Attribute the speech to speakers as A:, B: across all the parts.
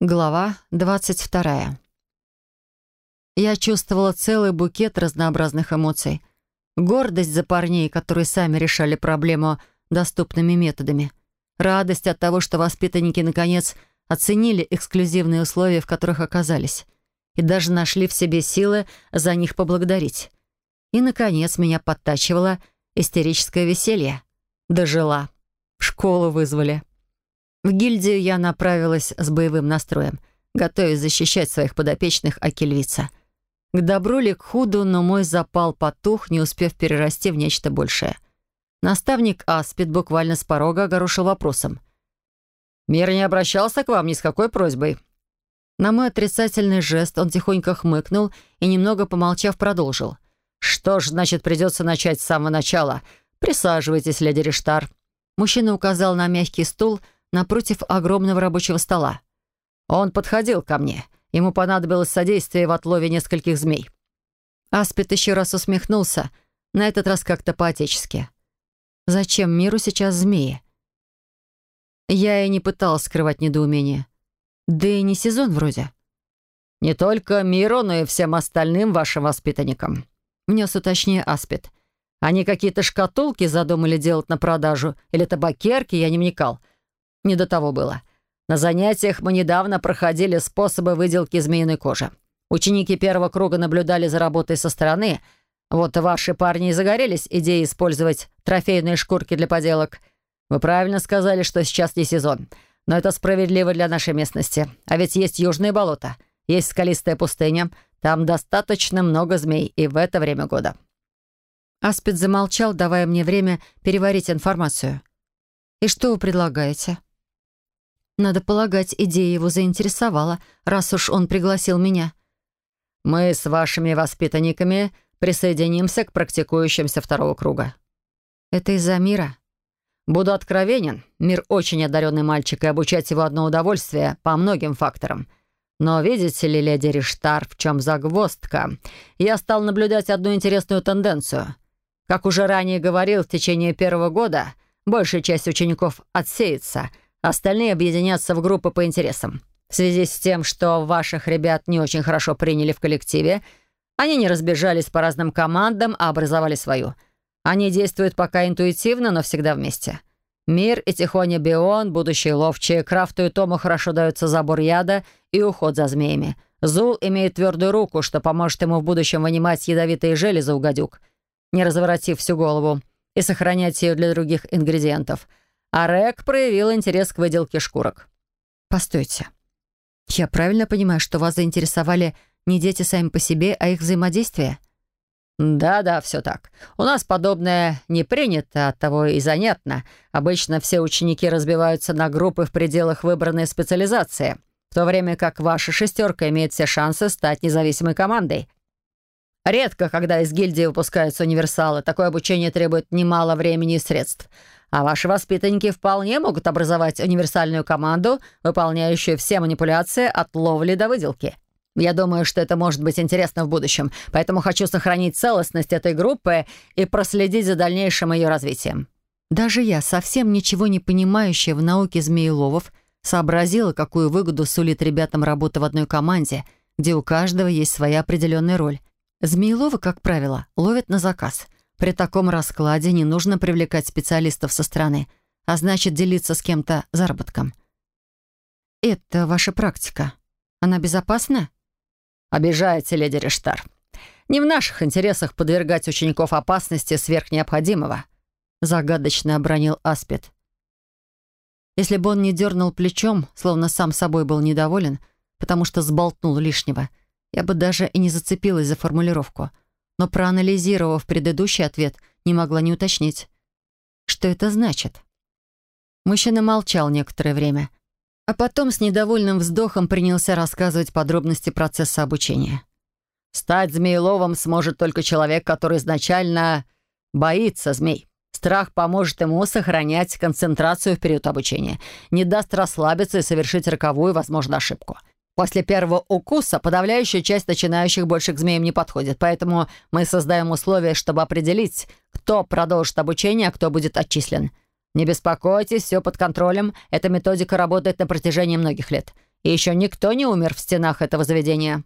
A: Глава 22. Я чувствовала целый букет разнообразных эмоций. Гордость за парней, которые сами решали проблему доступными методами. Радость от того, что воспитанники, наконец, оценили эксклюзивные условия, в которых оказались. И даже нашли в себе силы за них поблагодарить. И, наконец, меня подтачивало истерическое веселье. Дожила. В школу вызвали. В гильдию я направилась с боевым настроем, готовясь защищать своих подопечных Акельвица. К добру ли к худу, но мой запал потух, не успев перерасти в нечто большее. Наставник Аспид буквально с порога огорошил вопросом. «Мир не обращался к вам ни с какой просьбой?» На мой отрицательный жест он тихонько хмыкнул и, немного помолчав, продолжил. «Что ж, значит, придется начать с самого начала. Присаживайтесь, леди Риштар». Мужчина указал на мягкий стул — напротив огромного рабочего стола. Он подходил ко мне. Ему понадобилось содействие в отлове нескольких змей. Аспид еще раз усмехнулся, на этот раз как-то по-отечески. «Зачем миру сейчас змеи?» Я и не пыталась скрывать недоумение. Да и не сезон вроде. «Не только миру, но и всем остальным вашим воспитанникам», — внес уточнее Аспид. «Они какие-то шкатулки задумали делать на продажу или табакерки, я не вникал. Не до того было. На занятиях мы недавно проходили способы выделки змеиной кожи. Ученики первого круга наблюдали за работой со стороны. Вот ваши парни и загорелись идеей использовать трофейные шкурки для поделок. Вы правильно сказали, что сейчас не сезон. Но это справедливо для нашей местности. А ведь есть южные болота, есть скалистая пустыня. Там достаточно много змей и в это время года. Аспид замолчал, давая мне время переварить информацию. «И что вы предлагаете?» Надо полагать, идея его заинтересовала, раз уж он пригласил меня. «Мы с вашими воспитанниками присоединимся к практикующимся второго круга». «Это из-за мира?» «Буду откровенен. Мир очень одаренный мальчик, и обучать его одно удовольствие по многим факторам. Но видите ли, леди Риштар, в чем загвоздка? Я стал наблюдать одну интересную тенденцию. Как уже ранее говорил, в течение первого года большая часть учеников отсеется — Остальные объединятся в группы по интересам. В связи с тем, что ваших ребят не очень хорошо приняли в коллективе, они не разбежались по разным командам, а образовали свою. Они действуют пока интуитивно, но всегда вместе. Мир и Тихоня Бион, будущие ловчие, Крафту и Тому хорошо даются забор яда и уход за змеями. Зул имеет твердую руку, что поможет ему в будущем вынимать ядовитые железы у гадюк, не разворотив всю голову, и сохранять ее для других ингредиентов — а Рек проявил интерес к выделке шкурок. «Постойте. Я правильно понимаю, что вас заинтересовали не дети сами по себе, а их взаимодействие?» «Да-да, все так. У нас подобное не принято, от того и занятно. Обычно все ученики разбиваются на группы в пределах выбранной специализации, в то время как ваша шестерка имеет все шансы стать независимой командой. Редко, когда из гильдии выпускаются универсалы, такое обучение требует немало времени и средств. А ваши воспитанники вполне могут образовать универсальную команду, выполняющую все манипуляции от ловли до выделки. Я думаю, что это может быть интересно в будущем, поэтому хочу сохранить целостность этой группы и проследить за дальнейшим ее развитием». Даже я, совсем ничего не понимающая в науке змееловов, сообразила, какую выгоду сулит ребятам работа в одной команде, где у каждого есть своя определенная роль. Змееловы, как правило, ловят на заказ. При таком раскладе не нужно привлекать специалистов со стороны, а значит делиться с кем-то заработком. Это ваша практика. Она безопасна? Обижаете, леди Рештар. Не в наших интересах подвергать учеников опасности сверх необходимого. Загадочно обронил Аспид. Если бы он не дернул плечом, словно сам собой был недоволен, потому что сболтнул лишнего, я бы даже и не зацепилась за формулировку — но проанализировав предыдущий ответ, не могла не уточнить. Что это значит? Мужчина молчал некоторое время, а потом с недовольным вздохом принялся рассказывать подробности процесса обучения. «Стать змееловом сможет только человек, который изначально боится змей. Страх поможет ему сохранять концентрацию в период обучения, не даст расслабиться и совершить роковую, возможно, ошибку». После первого укуса подавляющая часть начинающих больше к змеям не подходит, поэтому мы создаем условия, чтобы определить, кто продолжит обучение, а кто будет отчислен. Не беспокойтесь, все под контролем. Эта методика работает на протяжении многих лет.
B: И еще никто не умер в стенах этого заведения».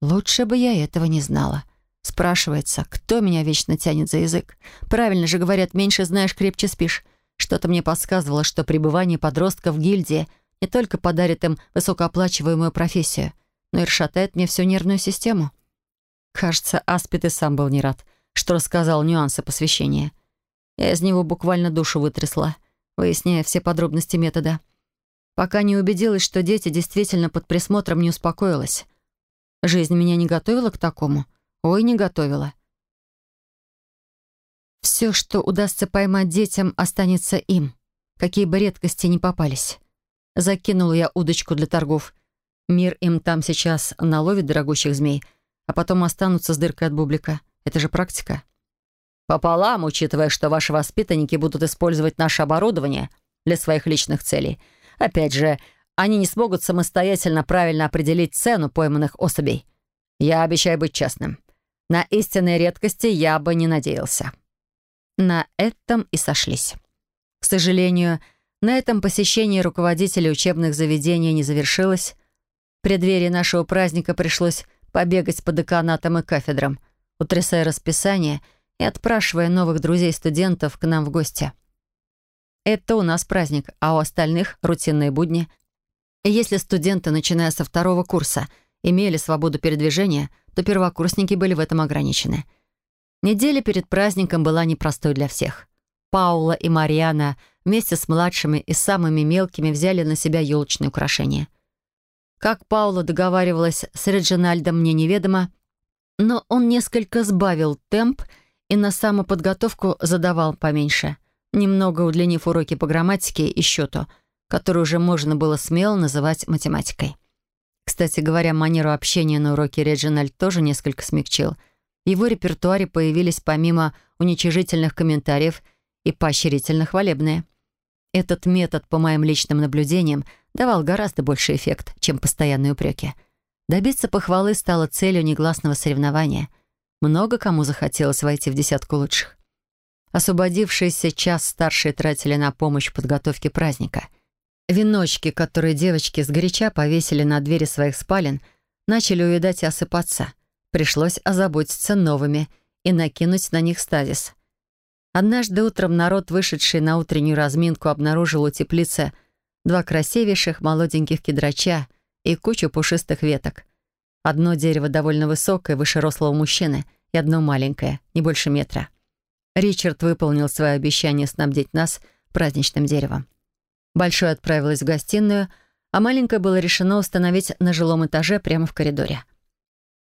A: Лучше бы я этого не знала. Спрашивается, кто меня вечно тянет за язык? Правильно же говорят, меньше знаешь, крепче спишь. Что-то мне подсказывало, что пребывание подростков в гильдии не только подарит им высокооплачиваемую профессию, но и расшатает мне всю нервную систему. Кажется, Аспид и сам был не рад, что рассказал нюансы посвящения. Я из него буквально душу вытрясла, выясняя все подробности метода. Пока не убедилась, что дети действительно под присмотром не успокоилась. Жизнь меня не готовила к такому. Ой, не готовила. Все, что удастся поймать детям, останется им. Какие бы редкости ни попались. Закинула я удочку для торгов. Мир им там сейчас наловит дорогущих змей, а потом останутся с дыркой от бублика. Это же практика.
B: Пополам, учитывая, что ваши воспитанники будут использовать наше оборудование для своих личных целей. Опять же, они не смогут самостоятельно правильно определить цену пойманных особей. Я обещаю быть честным. На истинные редкости я бы не надеялся.
A: На этом и сошлись. К сожалению, на этом посещение руководителей учебных заведений не завершилось. В преддверии нашего праздника пришлось побегать по деканатам и кафедрам, утрясая расписание и отпрашивая новых друзей-студентов к нам в гости. Это у нас праздник, а у остальных — рутинные будни — и если студенты, начиная со второго курса, имели свободу передвижения, то первокурсники были в этом ограничены. Неделя перед праздником была непростой для всех. Паула и Мариана вместе с младшими и самыми мелкими взяли на себя елочные украшения. Как Паула договаривалась с Реджинальдом, мне неведомо, но он несколько сбавил темп и на самоподготовку задавал поменьше, немного удлинив уроки по грамматике и счету — которую уже можно было смело называть математикой. Кстати говоря, манеру общения на уроке Реджинальд тоже несколько смягчил. В его репертуаре появились помимо уничижительных комментариев и поощрительно хвалебные. Этот метод, по моим личным наблюдениям, давал гораздо больший эффект, чем постоянные упреки. Добиться похвалы стало целью негласного соревнования. Много кому захотелось войти в десятку лучших. Освободившийся час старшие тратили на помощь в подготовке праздника — Веночки, которые девочки сгоряча повесили на двери своих спален, начали увядать и осыпаться. Пришлось озаботиться новыми и накинуть на них стазис. Однажды утром народ, вышедший на утреннюю разминку, обнаружил у теплицы два красивейших молоденьких кедрача и кучу пушистых веток. Одно дерево довольно высокое, выше рослого мужчины, и одно маленькое, не больше метра. Ричард выполнил свое обещание снабдить нас праздничным деревом. Большой отправилась в гостиную, а маленькое было решено установить на жилом этаже прямо в коридоре.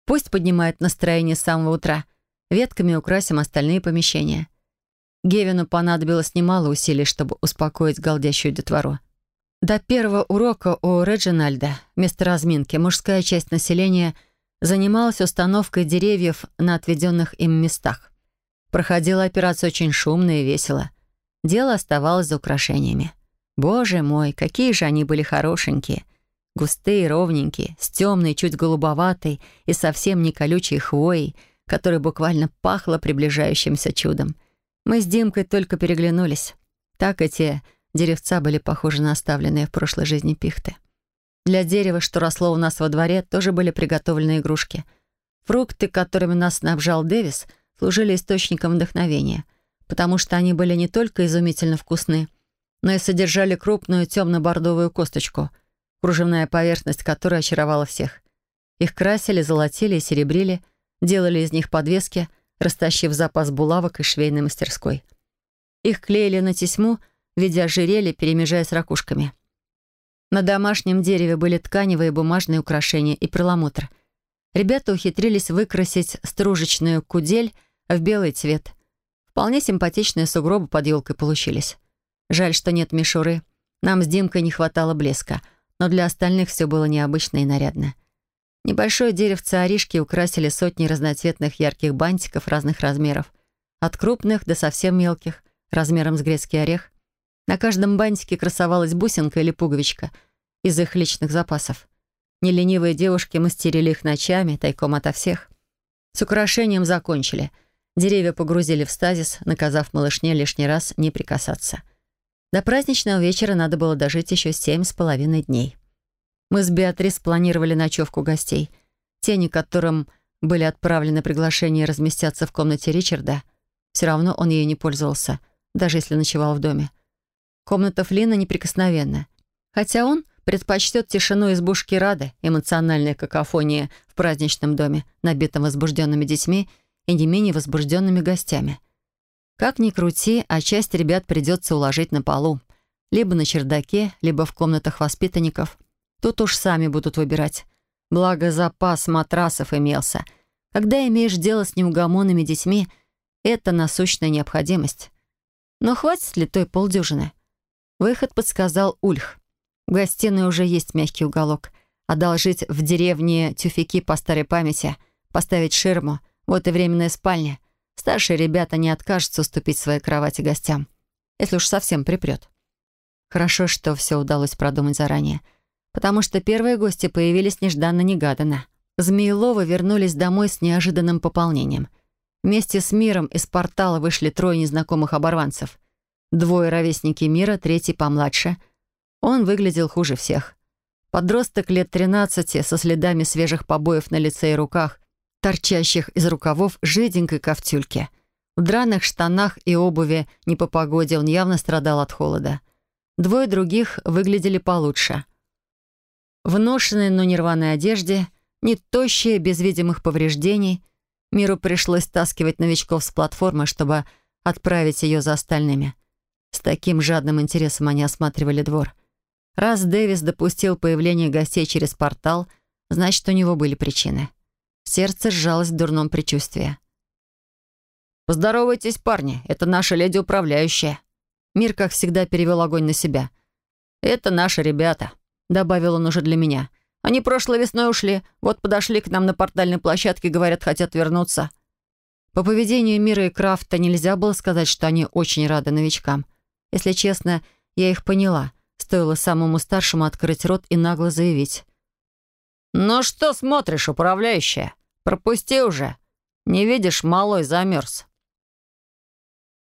A: Пусть поднимает настроение с самого утра. Ветками украсим остальные помещения. Гевину понадобилось немало усилий, чтобы успокоить галдящую детвору. До первого урока у Реджинальда вместо разминки мужская часть населения занималась установкой деревьев на отведенных им местах. Проходила операция очень шумно и весело. Дело оставалось за украшениями. Боже мой, какие же они были хорошенькие. Густые, ровненькие, с темной, чуть голубоватой и совсем не колючей хвоей, которая буквально пахла приближающимся чудом. Мы с Димкой только переглянулись. Так эти деревца были похожи на оставленные в прошлой жизни пихты. Для дерева, что росло у нас во дворе, тоже были приготовлены игрушки. Фрукты, которыми нас снабжал Дэвис, служили источником вдохновения, потому что они были не только изумительно вкусны, но и содержали крупную темно-бордовую косточку, кружевная поверхность которой очаровала всех. Их красили, золотили и серебрили, делали из них подвески, растащив запас булавок и швейной мастерской. Их клеили на тесьму в виде ожерелья, перемежая с ракушками. На домашнем дереве были тканевые бумажные украшения и перламутр. Ребята ухитрились выкрасить стружечную кудель в белый цвет. Вполне симпатичные сугробы под елкой получились. Жаль, что нет мишуры. Нам с Димкой не хватало блеска, но для остальных все было необычно и нарядно. Небольшое деревце оришки украсили сотни разноцветных ярких бантиков разных размеров. От крупных до совсем мелких, размером с грецкий орех. На каждом бантике красовалась бусинка или пуговичка из их личных запасов. Неленивые девушки мастерили их ночами, тайком ото всех. С украшением закончили. Деревья погрузили в стазис, наказав малышне лишний раз не прикасаться. До праздничного вечера надо было дожить еще семь с половиной дней. Мы с Беатрис планировали ночевку гостей. Тени, которым были отправлены приглашения разместиться в комнате Ричарда, все равно он ею не пользовался, даже если ночевал в доме. Комната Флина неприкосновенна. Хотя он предпочтет тишину избушки Рады, эмоциональной какофонии в праздничном доме, набитом возбужденными детьми и не менее возбужденными гостями. Как ни крути, а часть ребят придется уложить на полу. Либо на чердаке, либо в комнатах воспитанников. Тут уж сами будут выбирать. Благо, запас матрасов имелся. Когда имеешь дело с неугомонными детьми, это насущная необходимость. Но хватит ли той полдюжины? Выход подсказал Ульх. В гостиной уже есть мягкий уголок. Одолжить в деревне тюфяки по старой памяти, поставить ширму — вот и временная спальня. Старшие ребята не откажутся уступить своей кровати гостям, если уж совсем припрет. Хорошо, что все удалось продумать заранее, потому что первые гости появились нежданно-негаданно. Змееловы вернулись домой с неожиданным пополнением. Вместе с Миром из портала вышли трое незнакомых оборванцев. Двое ровесники Мира, третий помладше. Он выглядел хуже всех. Подросток лет 13 со следами свежих побоев на лице и руках, торчащих из рукавов жиденькой ковтюльки. В драных штанах и обуви не по погоде он явно страдал от холода. Двое других выглядели получше. В ношенной, но нерваной одежде, не тощие, без видимых повреждений, Миру пришлось таскивать новичков с платформы, чтобы отправить ее за остальными. С таким жадным интересом они осматривали двор. Раз Дэвис допустил появление гостей через портал, значит, у него были причины. Сердце сжалось в дурном предчувствии.
B: «Поздоровайтесь, парни, это наша леди-управляющая».
A: Мир, как всегда, перевел огонь на себя.
B: «Это наши ребята», — добавил он уже для меня. «Они прошлой весной ушли, вот подошли к нам на портальной площадке, говорят, хотят вернуться».
A: По поведению Мира и Крафта нельзя было сказать, что они очень рады новичкам. Если честно, я их поняла. Стоило самому старшему открыть рот и нагло заявить.
B: «Ну что смотришь, управляющая? Пропусти уже. Не видишь, малой замерз».